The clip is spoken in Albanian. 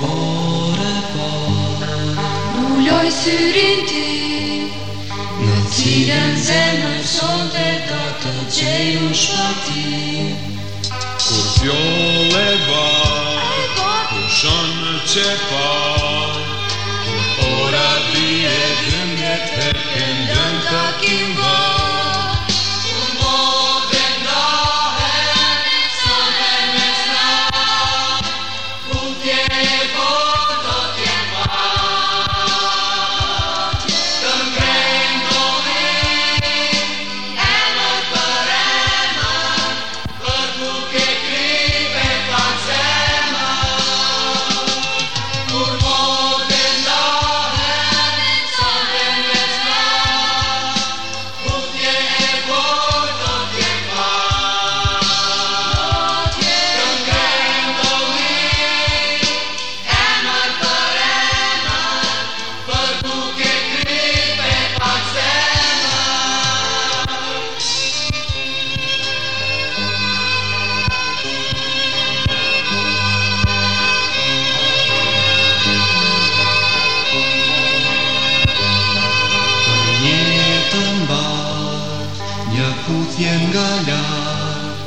Bore, bore Ulloj syrin ti Në cilën zemën në sonte Do të gjeju shpati Kur fjoll e ba Kur shonë në qepa Kur ora di e dëmjet Për e ndën të kimba cien galar.